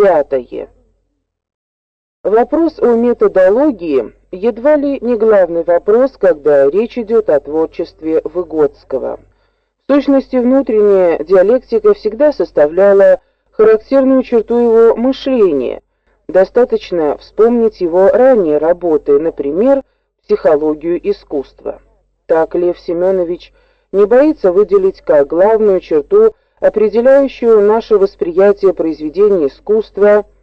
Пятое. Вопрос о методологии едва ли не главный вопрос, когда речь идет о творчестве Выгодского. В сущности, внутренняя диалектика всегда составляла характерную черту его мышления. Достаточно вспомнить его ранние работы, например, «Психологию искусства». Так Лев Семенович не боится выделить как главную черту, определяющую наше восприятие произведений искусства –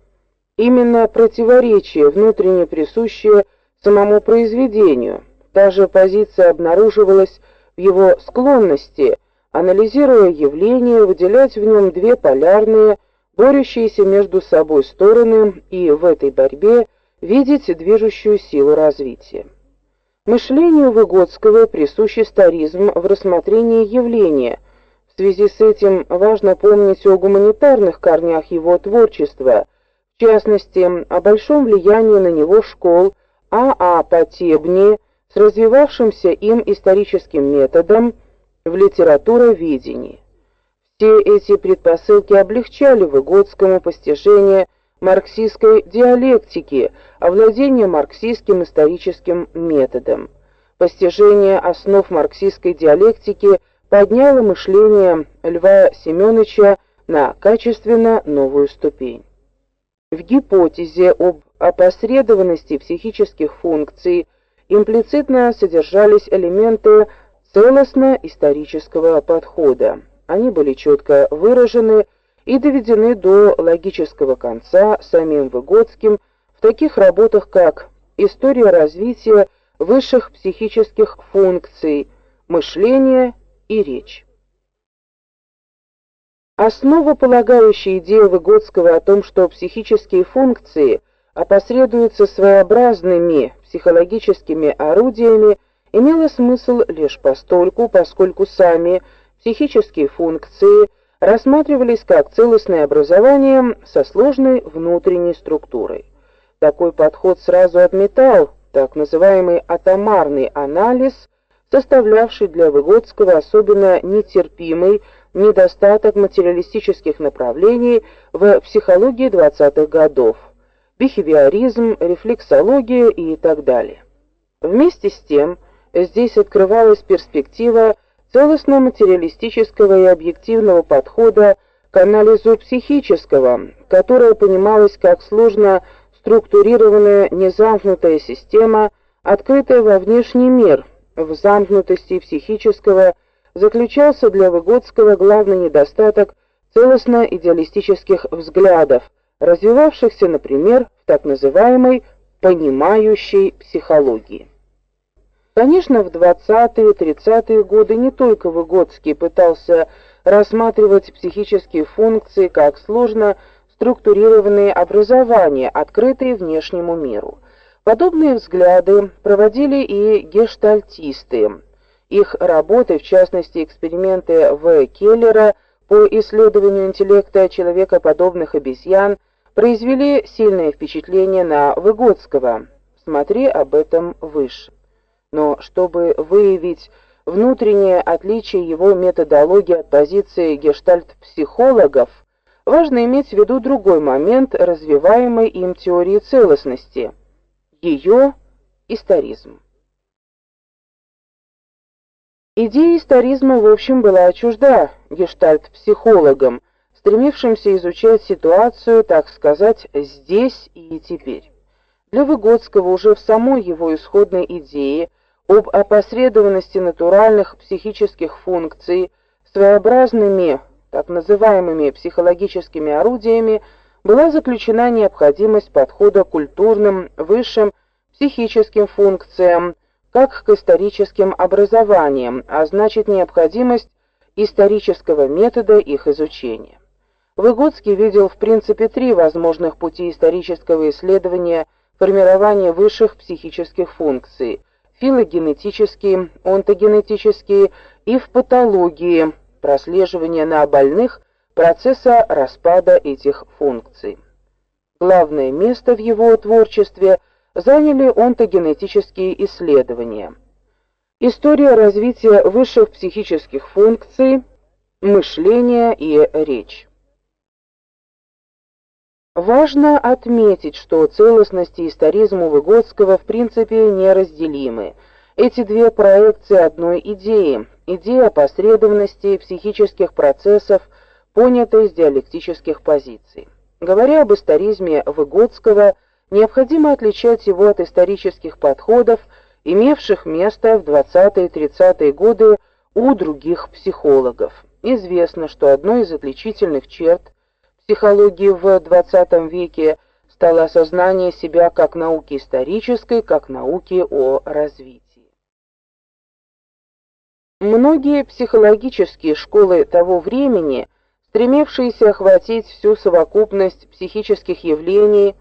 именно противоречие, внутренне присущее самому произведению. Та же позиция обнаруживалась в его склонности, анализируя явление, выделять в нем две полярные, борющиеся между собой стороны и в этой борьбе видеть движущую силу развития. Мышлению Выгодского присущ историзм в рассмотрении явления. В связи с этим важно помнить о гуманитарных корнях его творчества – в частности, о большом влиянии на него школ А.А. А Потебни с развивавшимся им историческим методом в литературоведении. Все эти предпосылки облегчали Выгодскому постижение марксистской диалектики, овладение марксистским историческим методом. Постижение основ марксистской диалектики подняло мышление Льва Семеновича на качественно новую ступень. В гипотезе об опосредованности психических функций имплицитно содержались элементы целостно-исторического подхода. Они были четко выражены и доведены до логического конца самим Выгодским в таких работах, как «История развития высших психических функций, мышления и речь». Основополагающая идея Выгодского о том, что психические функции опосредуются своеобразными психологическими орудиями, имела смысл лишь постольку, поскольку сами психические функции рассматривались как целостное образование со сложной внутренней структурой. Такой подход сразу отметал так называемый атомарный анализ, составлявший для Выгодского особенно нетерпимый недостаток материалистических направлений в психологии 20-х годов, бихевиоризм, рефлексология и так далее. Вместе с тем, здесь открывалась перспектива целостно-материалистического и объективного подхода к анализу психического, которое понималось как сложно структурированная незамкнутая система, открытая во внешний мир, в замкнутости психического заключался для Выгодского главный недостаток целостно-идеалистических взглядов, развивавшихся, например, в так называемой понимающей психологии. Конечно, в 20-30-е годы не только Выгодский пытался рассматривать психические функции как сложно структурированные образования, открытые внешнему миру. Подобные взгляды проводили и гештальтисты, их работы, в частности эксперименты В. Келлера по исследованию интеллекта человекоподобных обезьян, произвели сильное впечатление на Выгодского. Смотри об этом выше. Но чтобы выявить внутреннее отличие его методологии от позиции гештальт-психологов, важно иметь в виду другой момент развиваемой им теории целостности ее историзм. Идея историзма в общем была чужда гештальт-психологам, стремившимся изучать ситуацию, так сказать, здесь и теперь. Для Выгодского уже в самой его исходной идее об опосредованности натуральных психических функций своеобразными, так называемыми психологическими орудиями была заключена необходимость подхода к культурным, высшим психическим функциям, как к историческим образованиям, а значит необходимость исторического метода их изучения. Выгодский видел в принципе три возможных пути исторического исследования формирования высших психических функций: филогенетические, онтогенетические и в патологии прослеживания на больных процесса распада этих функций. Главное место в его творчестве заняли онтогенетические исследования. История развития высших психических функций, мышления и речь. Важно отметить, что целостность и историзм у Выгодского в принципе неразделимы. Эти две проекции одной идеи, идея посредственности психических процессов, понятой с диалектических позиций. Говоря об историзме Выгодского, необходимо отличать его от исторических подходов, имевших место в 20-30-е годы у других психологов. Известно, что одной из отличительных черт психологии в XX веке стало осознание себя как науки исторической, как науки о развитии. Многие психологические школы того времени, стремившиеся охватить всю совокупность психических явлений,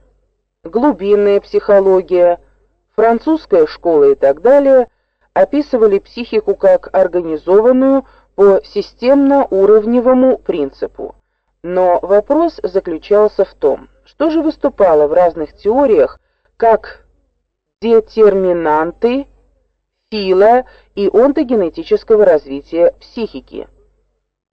глубинная психология, французская школа и так далее, описывали психику как организованную по системно-уровневому принципу. Но вопрос заключался в том, что же выступало в разных теориях как детерминанты фило- и онтогенетического развития психики.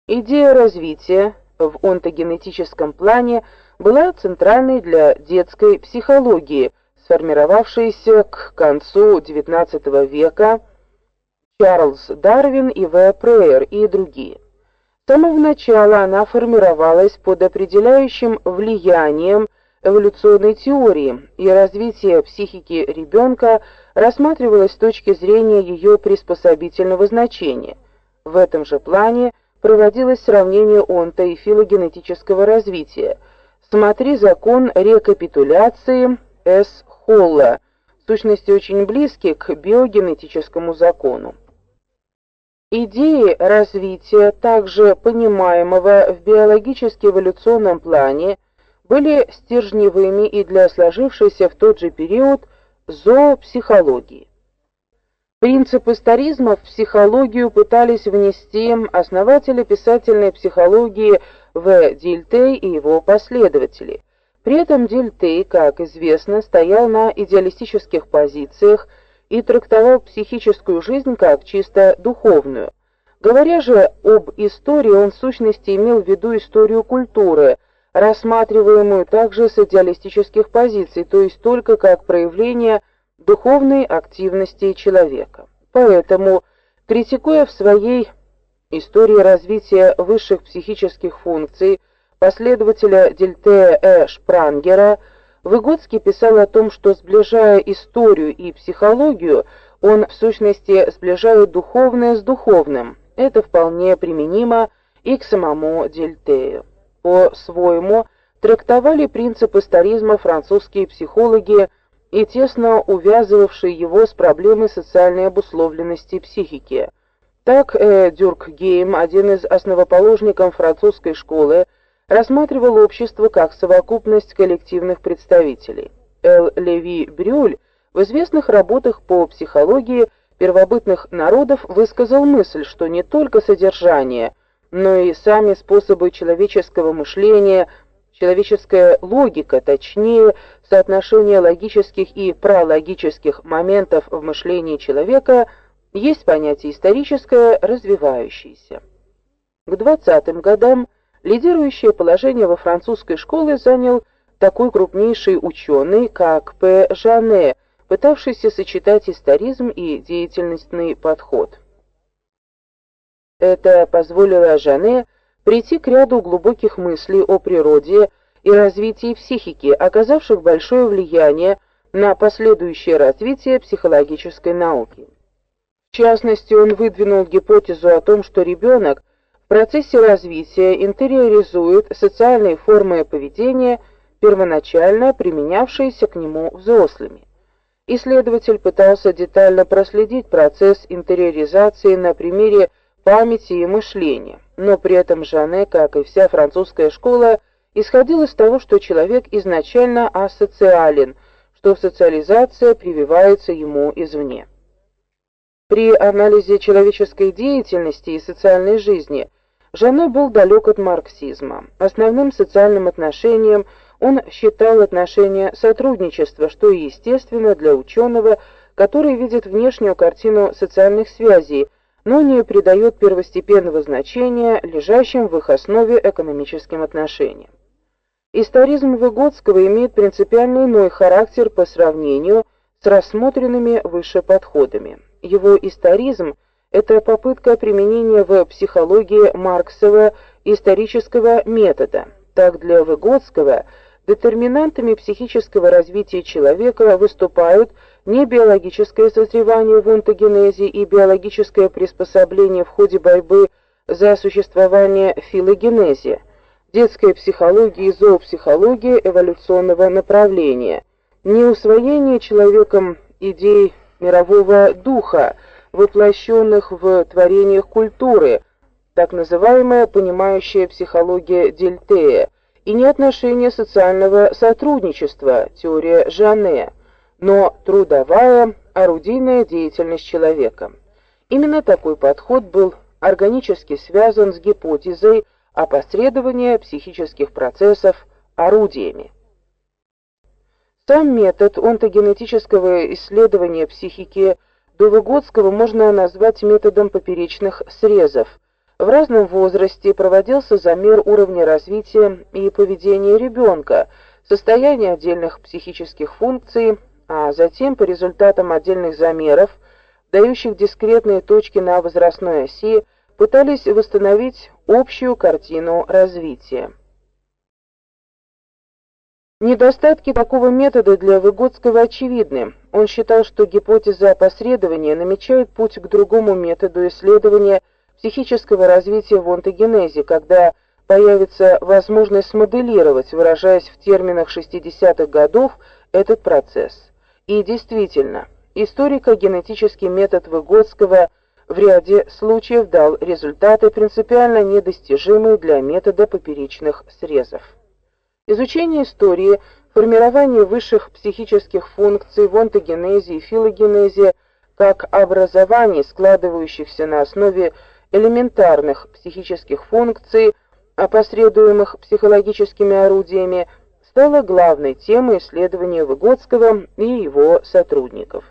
Идея развития в онтогенетическом плане была центральной для детской психологии, сформировавшейся к концу XIX века Чарльз Дарвин и В. Прейер и другие. С самого начала она формировалась под определяющим влиянием эволюционной теории, и развитие психики ребенка рассматривалось с точки зрения ее приспособительного значения. В этом же плане проводилось сравнение онто и филогенетического развития. Смотри закон рекапитуляции С. Холла, в сущности очень близкий к биогенетическому закону. Идеи развития, также понимаемого в биологически-эволюционном плане, были стержневыми и для сложившейся в тот же период зоопсихологии. Принципы историзма в психологию пытались внести основатели писательной психологии В. Дильтей и его последователи. При этом Дильтей, как известно, стоял на идеалистических позициях и трактовал психическую жизнь как чисто духовную. Говоря же об истории, он в сущности имел в виду историю культуры, рассматриваемую также с идеалистических позиций, то есть только как проявление духовной активности человека. Поэтому, критикуя в своей истории развития высших психических функций последователя Дельтея Э. Шпрангера, Выгодский писал о том, что сближая историю и психологию, он в сущности сближает духовное с духовным. Это вполне применимо и к самому Дельтею. По-своему трактовали принцип историзма французские психологи и тесно увязывавшие его с проблемой социальной обусловленности психики. Так э, Дюркгейм, один из основоположников французской школы, рассматривал общество как совокупность коллективных представителей. Л. Леви Брюль в известных работах по психологии первобытных народов высказал мысль, что не только содержание, но и сами способы человеческого мышления, человеческая логика, точнее, соотношение логических и прологических моментов в мышлении человека есть понятие историческое, развивающееся. К 20-м годам Лидирующее положение во французской школе занял такой крупнейший ученый, как П. Жане, пытавшийся сочетать историзм и деятельностный подход. Это позволило Жане прийти к ряду глубоких мыслей о природе и развитии психики, оказавших большое влияние на последующее развитие психологической науки. В частности, он выдвинул гипотезу о том, что ребенок в процессе развития интериоризует социальные формы поведения, первоначально применявшиеся к нему взрослыми. Исследователь пытался детально проследить процесс интериоризации на примере памяти и мышления, но при этом Жане, как и вся французская школа, исходил из того, что человек изначально асоциален, что социализация прививается ему извне. При анализе человеческой деятельности и социальной жизни Жано был далек от марксизма. Основным социальным отношением он считал отношения сотрудничества, что и естественно для ученого, который видит внешнюю картину социальных связей, но не придает первостепенного значения лежащим в их основе экономическим отношениям. Историзм Выгодского имеет принципиально иной характер по сравнению с рассмотренными выше подходами. Его историзм это попытка применения в психологии Марксова исторического метода. Так для Выгодского детерминантами психического развития человека выступают не биологическое созревание в онтогенезе и биологическое приспособление в ходе борьбы за существование в филогенезе, детская психология и зоопсихология эволюционного направления, не усвоение человеком идей мирового духа, воплощенных в творениях культуры, так называемая понимающая психология Дельтея, и не отношение социального сотрудничества, теория Жане, но трудовая, орудийная деятельность человека. Именно такой подход был органически связан с гипотезой опосредования психических процессов орудиями. Сам метод онтогенетического исследования психики до Выгодского можно назвать методом поперечных срезов. В разном возрасте проводился замер уровня развития и поведения ребенка, состояния отдельных психических функций, а затем по результатам отдельных замеров, дающих дискретные точки на возрастной оси, пытались восстановить общую картину развития. Недостатки такого метода для Выгодского очевидны. Он считал, что гипотеза опосредования намечает путь к другому методу исследования психического развития в онтогенезе, когда появится возможность смоделировать, выражаясь в терминах 60-х годов, этот процесс. И действительно, историко-генетический метод Выгодского в ряде случаев дал результаты принципиально недостижимые для метода поперечных срезов. Изучение истории, формирование высших психических функций в онтогенезе и филогенезе как образований, складывающихся на основе элементарных психических функций, опосредуемых психологическими орудиями, стало главной темой исследования Выгодского и его сотрудников.